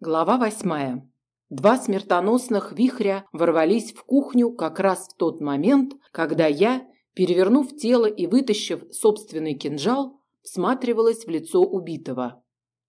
Глава восьмая. Два смертоносных вихря ворвались в кухню как раз в тот момент, когда я, перевернув тело и вытащив собственный кинжал, всматривалась в лицо убитого.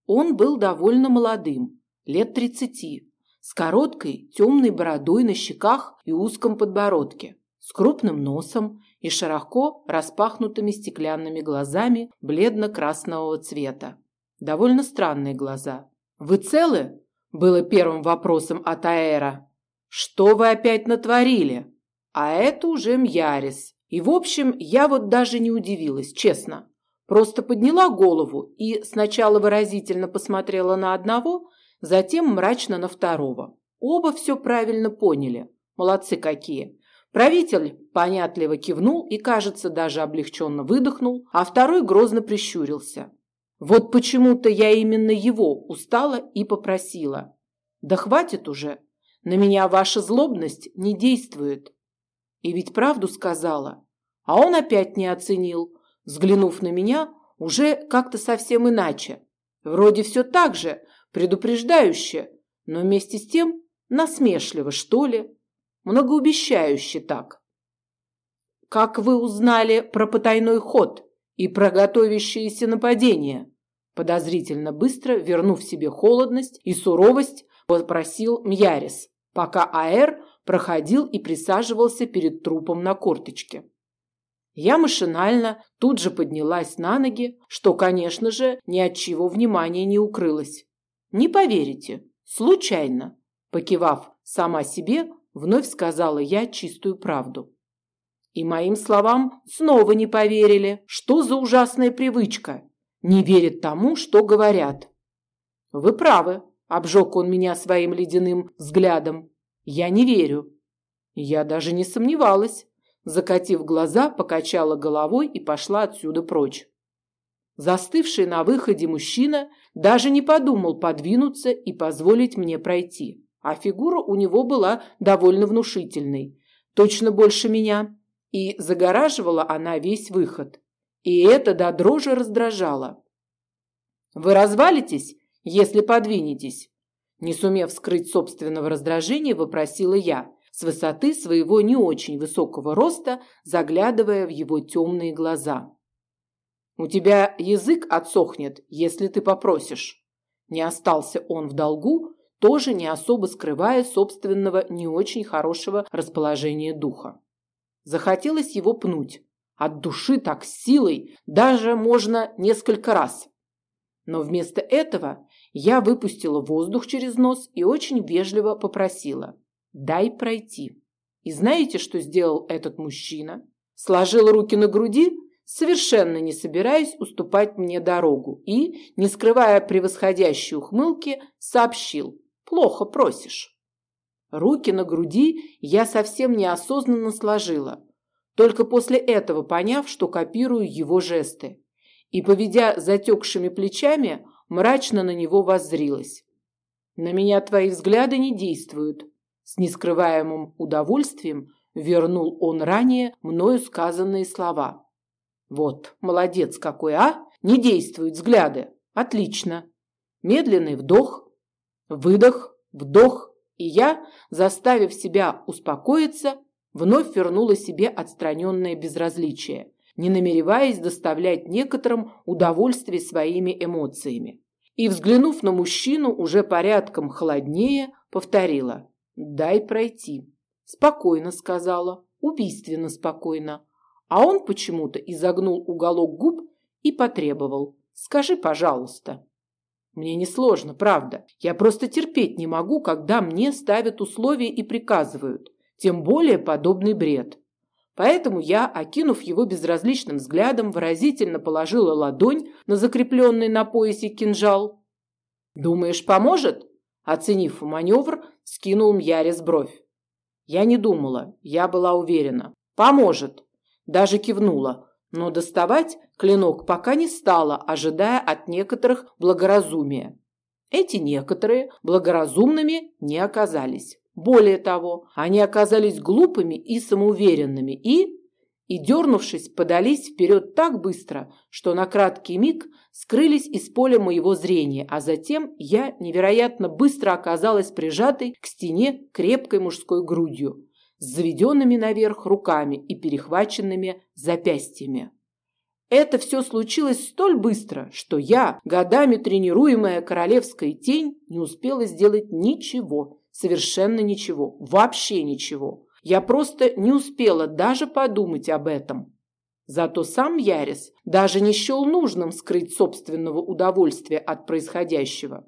Он был довольно молодым, лет тридцати, с короткой темной бородой на щеках и узком подбородке, с крупным носом и широко распахнутыми стеклянными глазами бледно-красного цвета. Довольно странные глаза. «Вы целы?» – было первым вопросом от Аэра. «Что вы опять натворили?» А это уже Мьярис. И, в общем, я вот даже не удивилась, честно. Просто подняла голову и сначала выразительно посмотрела на одного, затем мрачно на второго. Оба все правильно поняли. Молодцы какие. Правитель понятливо кивнул и, кажется, даже облегченно выдохнул, а второй грозно прищурился. Вот почему-то я именно его устала и попросила. Да хватит уже. На меня ваша злобность не действует. И ведь правду сказала. А он опять не оценил, взглянув на меня уже как-то совсем иначе. Вроде все так же, предупреждающе, но вместе с тем насмешливо, что ли, многообещающе так. Как вы узнали про потайной ход? И про готовящееся нападение. Подозрительно быстро, вернув себе холодность и суровость, попросил Мьярис, пока Аэр проходил и присаживался перед трупом на корточке. Я машинально тут же поднялась на ноги, что, конечно же, ни от чего внимания не укрылось. Не поверите, случайно, покивав сама себе, вновь сказала я чистую правду. И моим словам снова не поверили. Что за ужасная привычка? Не верит тому, что говорят. Вы правы, обжег он меня своим ледяным взглядом. Я не верю. Я даже не сомневалась. Закатив глаза, покачала головой и пошла отсюда прочь. Застывший на выходе мужчина даже не подумал подвинуться и позволить мне пройти. А фигура у него была довольно внушительной. Точно больше меня и загораживала она весь выход. И это до дрожи раздражало. «Вы развалитесь, если подвинетесь?» Не сумев скрыть собственного раздражения, вопросила я, с высоты своего не очень высокого роста, заглядывая в его темные глаза. «У тебя язык отсохнет, если ты попросишь». Не остался он в долгу, тоже не особо скрывая собственного не очень хорошего расположения духа. Захотелось его пнуть. От души так силой, даже можно несколько раз. Но вместо этого я выпустила воздух через нос и очень вежливо попросила. «Дай пройти». И знаете, что сделал этот мужчина? Сложил руки на груди, совершенно не собираясь уступать мне дорогу и, не скрывая превосходящей ухмылки, сообщил «Плохо просишь». Руки на груди я совсем неосознанно сложила, только после этого поняв, что копирую его жесты. И, поведя затекшими плечами, мрачно на него воззрилась. «На меня твои взгляды не действуют», – с нескрываемым удовольствием вернул он ранее мною сказанные слова. «Вот, молодец какой, а? Не действуют взгляды. Отлично. Медленный вдох, выдох, вдох, и я, заставив себя успокоиться, вновь вернула себе отстраненное безразличие, не намереваясь доставлять некоторым удовольствие своими эмоциями. И, взглянув на мужчину уже порядком холоднее, повторила «Дай пройти». Спокойно сказала, убийственно спокойно. А он почему-то изогнул уголок губ и потребовал «Скажи, пожалуйста». Мне несложно, правда. Я просто терпеть не могу, когда мне ставят условия и приказывают, тем более подобный бред. Поэтому я, окинув его безразличным взглядом, выразительно положила ладонь на закрепленный на поясе кинжал. «Думаешь, поможет?» Оценив маневр, скинул Мьярис бровь. Я не думала, я была уверена. «Поможет!» Даже кивнула, но доставать клинок пока не стала, ожидая от некоторых благоразумия. Эти некоторые благоразумными не оказались. Более того, они оказались глупыми и самоуверенными и... и, дернувшись, подались вперед так быстро, что на краткий миг скрылись из поля моего зрения, а затем я невероятно быстро оказалась прижатой к стене крепкой мужской грудью, с заведенными наверх руками и перехваченными запястьями. Это все случилось столь быстро, что я, годами тренируемая королевская тень, не успела сделать ничего, совершенно ничего, вообще ничего. Я просто не успела даже подумать об этом. Зато сам Ярис даже не счел нужным скрыть собственного удовольствия от происходящего.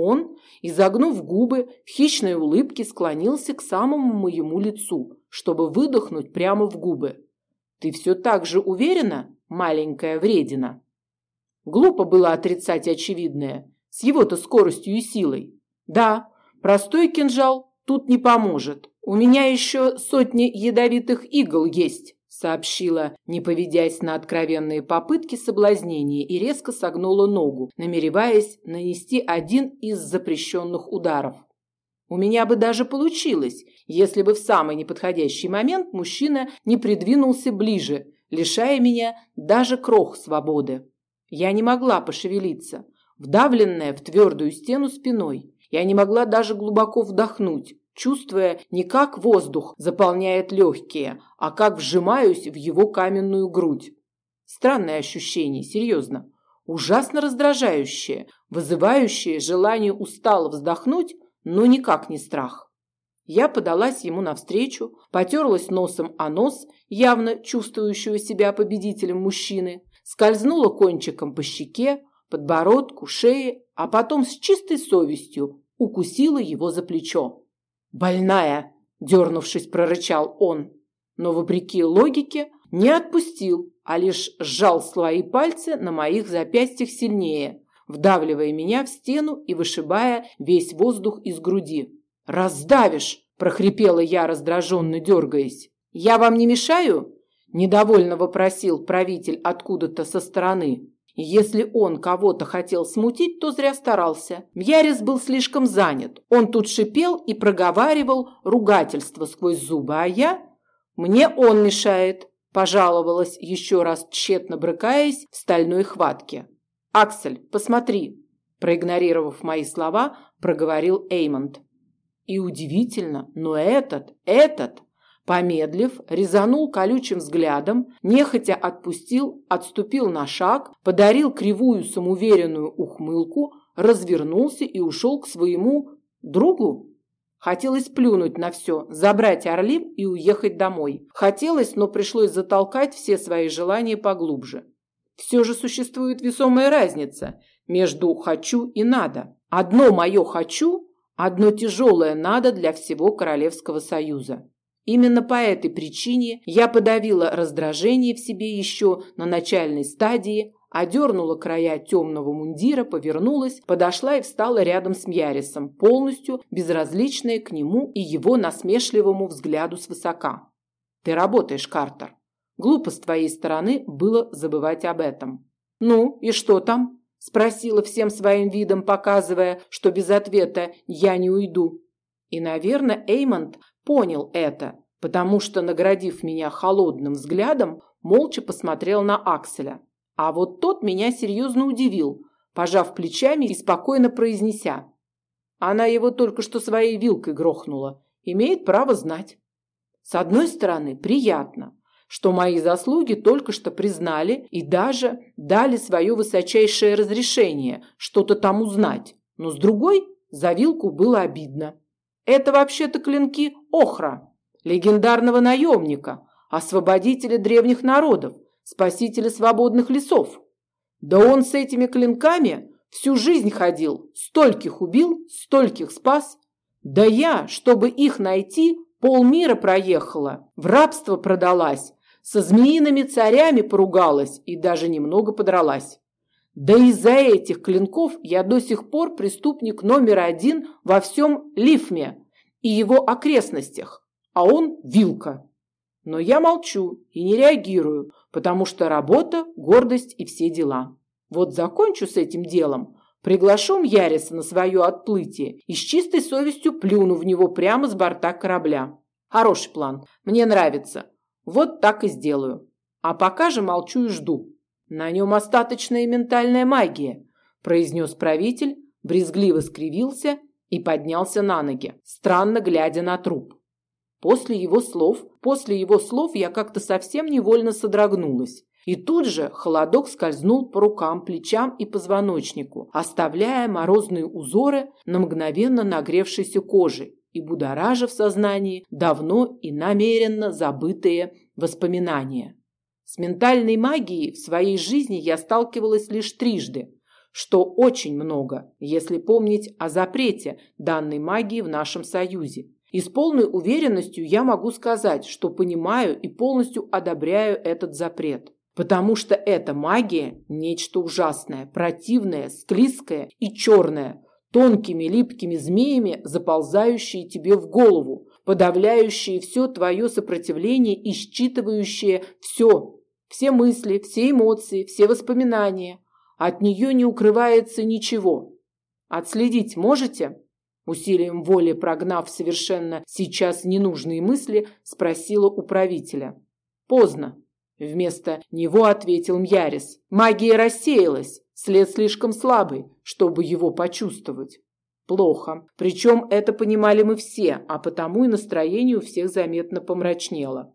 Он, изогнув губы, в хищной улыбке склонился к самому моему лицу, чтобы выдохнуть прямо в губы. «Ты все так же уверена, маленькая вредина?» Глупо было отрицать очевидное, с его-то скоростью и силой. Да, простой кинжал тут не поможет. У меня еще сотни ядовитых игл есть, сообщила, не поведясь на откровенные попытки соблазнения и резко согнула ногу, намереваясь нанести один из запрещенных ударов. У меня бы даже получилось, если бы в самый неподходящий момент мужчина не придвинулся ближе, лишая меня даже крох свободы. Я не могла пошевелиться, вдавленная в твердую стену спиной. Я не могла даже глубоко вдохнуть, чувствуя не как воздух заполняет легкие, а как вжимаюсь в его каменную грудь. Странное ощущение, серьезно. Ужасно раздражающее, вызывающее желание устало вздохнуть, но никак не страх. Я подалась ему навстречу, потерлась носом о нос, явно чувствующего себя победителем мужчины, скользнула кончиком по щеке, подбородку, шее, а потом с чистой совестью укусила его за плечо. «Больная!» – дернувшись, прорычал он. Но, вопреки логике, не отпустил, а лишь сжал свои пальцы на моих запястьях сильнее, вдавливая меня в стену и вышибая весь воздух из груди. «Раздавишь!» – прохрипела я, раздраженно дергаясь. «Я вам не мешаю?» – недовольно вопросил правитель откуда-то со стороны. Если он кого-то хотел смутить, то зря старался. Мьярис был слишком занят. Он тут шипел и проговаривал ругательство сквозь зубы, а я... Мне он мешает, пожаловалась еще раз тщетно брыкаясь в стальной хватке. «Аксель, посмотри!» Проигнорировав мои слова, проговорил Эймонд. И удивительно, но этот, этот Помедлив, резанул колючим взглядом, нехотя отпустил, отступил на шаг, подарил кривую самоуверенную ухмылку, развернулся и ушел к своему другу. Хотелось плюнуть на все, забрать Орлим и уехать домой. Хотелось, но пришлось затолкать все свои желания поглубже. Все же существует весомая разница между «хочу» и «надо». Одно мое «хочу», одно тяжелое «надо» для всего Королевского Союза. Именно по этой причине я подавила раздражение в себе еще на начальной стадии, одернула края темного мундира, повернулась, подошла и встала рядом с Мьярисом, полностью безразличная к нему и его насмешливому взгляду свысока. «Ты работаешь, Картер. Глупо с твоей стороны было забывать об этом». «Ну, и что там?» – спросила всем своим видом, показывая, что без ответа я не уйду. И, наверное, Эймонд понял это, потому что, наградив меня холодным взглядом, молча посмотрел на Акселя. А вот тот меня серьезно удивил, пожав плечами и спокойно произнеся. Она его только что своей вилкой грохнула. Имеет право знать. С одной стороны, приятно, что мои заслуги только что признали и даже дали свое высочайшее разрешение что-то там узнать. Но с другой, за вилку было обидно. Это вообще-то клинки Охра, легендарного наемника, освободителя древних народов, спасителя свободных лесов. Да он с этими клинками всю жизнь ходил, стольких убил, стольких спас. Да я, чтобы их найти, полмира проехала, в рабство продалась, со змеиными царями поругалась и даже немного подралась. Да из-за этих клинков я до сих пор преступник номер один во всем Лифме и его окрестностях, а он вилка. Но я молчу и не реагирую, потому что работа, гордость и все дела. Вот закончу с этим делом, приглашу Мьяриса на свое отплытие и с чистой совестью плюну в него прямо с борта корабля. Хороший план, мне нравится. Вот так и сделаю. А пока же молчу и жду. На нем остаточная ментальная магия, произнес правитель, брезгливо скривился и поднялся на ноги, странно глядя на труп. После его слов, после его слов я как-то совсем невольно содрогнулась. И тут же холодок скользнул по рукам, плечам и позвоночнику, оставляя морозные узоры на мгновенно нагревшейся коже и будоража в сознании давно и намеренно забытые воспоминания. С ментальной магией в своей жизни я сталкивалась лишь трижды, что очень много, если помнить о запрете данной магии в нашем союзе. И с полной уверенностью я могу сказать, что понимаю и полностью одобряю этот запрет. Потому что эта магия – нечто ужасное, противное, склизкое и черное, тонкими липкими змеями, заползающие тебе в голову, подавляющие все твое сопротивление и считывающие все, все мысли, все эмоции, все воспоминания. От нее не укрывается ничего. Отследить можете? Усилием воли прогнав совершенно сейчас ненужные мысли, спросила управителя. Поздно. Вместо него ответил Мьярис. Магия рассеялась, след слишком слабый, чтобы его почувствовать. Плохо. Причем это понимали мы все, а потому и настроение у всех заметно помрачнело.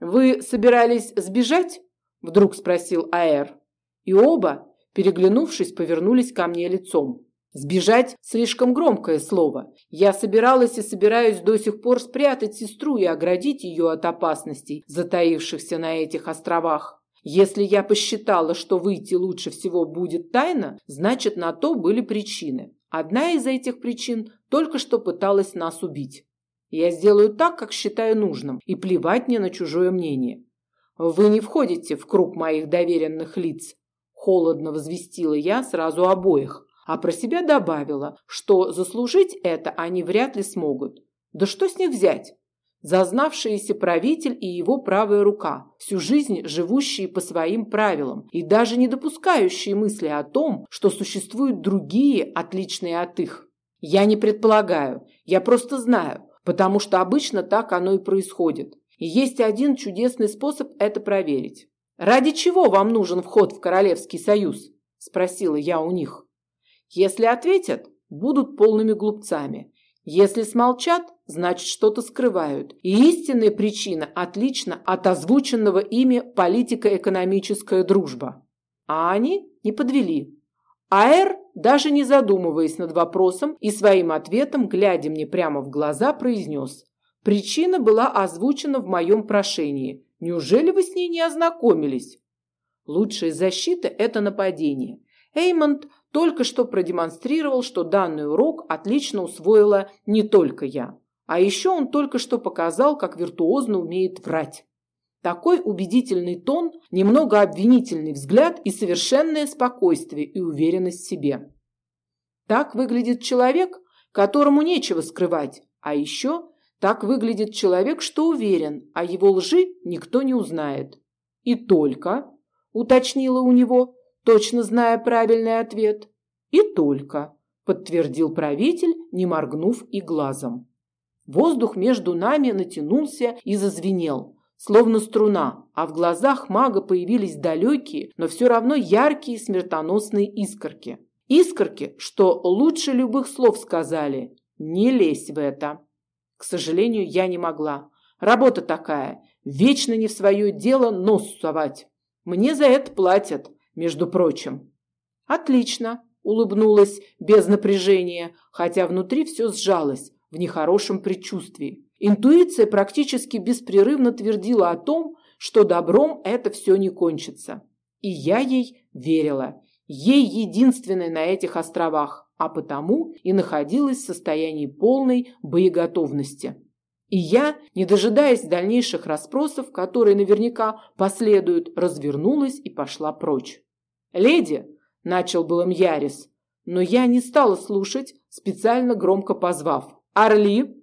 «Вы собирались сбежать?» – вдруг спросил Аэр. И оба, переглянувшись, повернулись ко мне лицом. Сбежать – слишком громкое слово. Я собиралась и собираюсь до сих пор спрятать сестру и оградить ее от опасностей, затаившихся на этих островах. Если я посчитала, что выйти лучше всего будет тайно, значит, на то были причины. Одна из этих причин только что пыталась нас убить. Я сделаю так, как считаю нужным, и плевать мне на чужое мнение. Вы не входите в круг моих доверенных лиц, холодно возвестила я сразу обоих а про себя добавила, что заслужить это они вряд ли смогут. Да что с них взять? Зазнавшийся правитель и его правая рука, всю жизнь живущие по своим правилам и даже не допускающие мысли о том, что существуют другие, отличные от их. Я не предполагаю, я просто знаю, потому что обычно так оно и происходит. И есть один чудесный способ это проверить. «Ради чего вам нужен вход в Королевский союз?» – спросила я у них. Если ответят, будут полными глупцами. Если смолчат, значит что-то скрывают. И истинная причина отлична от озвученного ими политико-экономическая дружба. А они не подвели. Аэр, даже не задумываясь над вопросом и своим ответом, глядя мне прямо в глаза, произнес. Причина была озвучена в моем прошении. Неужели вы с ней не ознакомились? Лучшая защита – это нападение. Эймонд только что продемонстрировал, что данный урок отлично усвоила не только я. А еще он только что показал, как виртуозно умеет врать. Такой убедительный тон, немного обвинительный взгляд и совершенное спокойствие и уверенность в себе. Так выглядит человек, которому нечего скрывать, а еще так выглядит человек, что уверен, а его лжи никто не узнает. И только, уточнила у него, точно зная правильный ответ. И только, подтвердил правитель, не моргнув и глазом. Воздух между нами натянулся и зазвенел, словно струна, а в глазах мага появились далекие, но все равно яркие смертоносные искорки. Искорки, что лучше любых слов сказали «не лезь в это». К сожалению, я не могла. Работа такая, вечно не в свое дело нос совать. Мне за это платят, между прочим. Отлично, улыбнулась без напряжения, хотя внутри все сжалось в нехорошем предчувствии. Интуиция практически беспрерывно твердила о том, что добром это все не кончится. И я ей верила. Ей единственной на этих островах, а потому и находилась в состоянии полной боеготовности. И я, не дожидаясь дальнейших расспросов, которые наверняка последуют, развернулась и пошла прочь. «Леди!» – начал было Мьярис, но я не стала слушать, специально громко позвав. «Орли!»